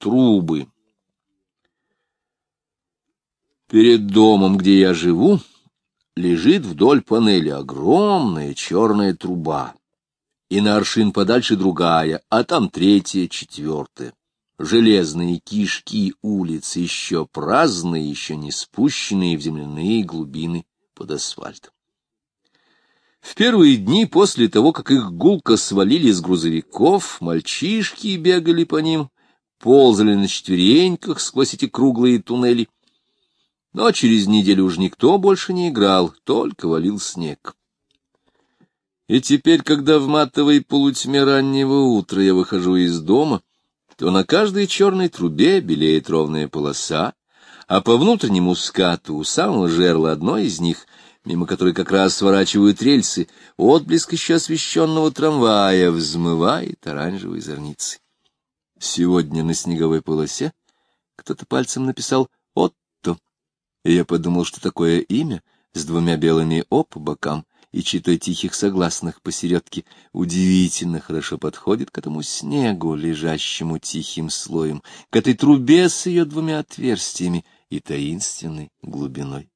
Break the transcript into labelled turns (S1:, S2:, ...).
S1: Трубы. Перед домом, где я живу, лежит вдоль панели огромная черная труба. И на аршин подальше другая, а там третья, четвертая. Железные кишки улиц еще праздные, еще не спущенные в земляные глубины под асфальтом. В первые дни после того, как их гулко свалили с грузовиков, мальчишки бегали по ним, ползали на четвереньках сквозь эти круглые туннели. Но через неделю уж никто больше не играл, только валил снег. И теперь, когда в матовой полутьме раннего утра я выхожу из дома, то на каждой черной трубе белеет ровная полоса, а по внутреннему скату у самого жерла одной из них — мимо которой как раз сворачивают рельсы, отблеск еще освещенного трамвая взмывает оранжевой зорницей. Сегодня на снеговой полосе кто-то пальцем написал «Отто», и я подумал, что такое имя с двумя белыми «о» по бокам и читой тихих согласных посередке удивительно хорошо подходит к этому снегу, лежащему тихим слоем, к этой трубе с ее двумя отверстиями и таинственной глубиной.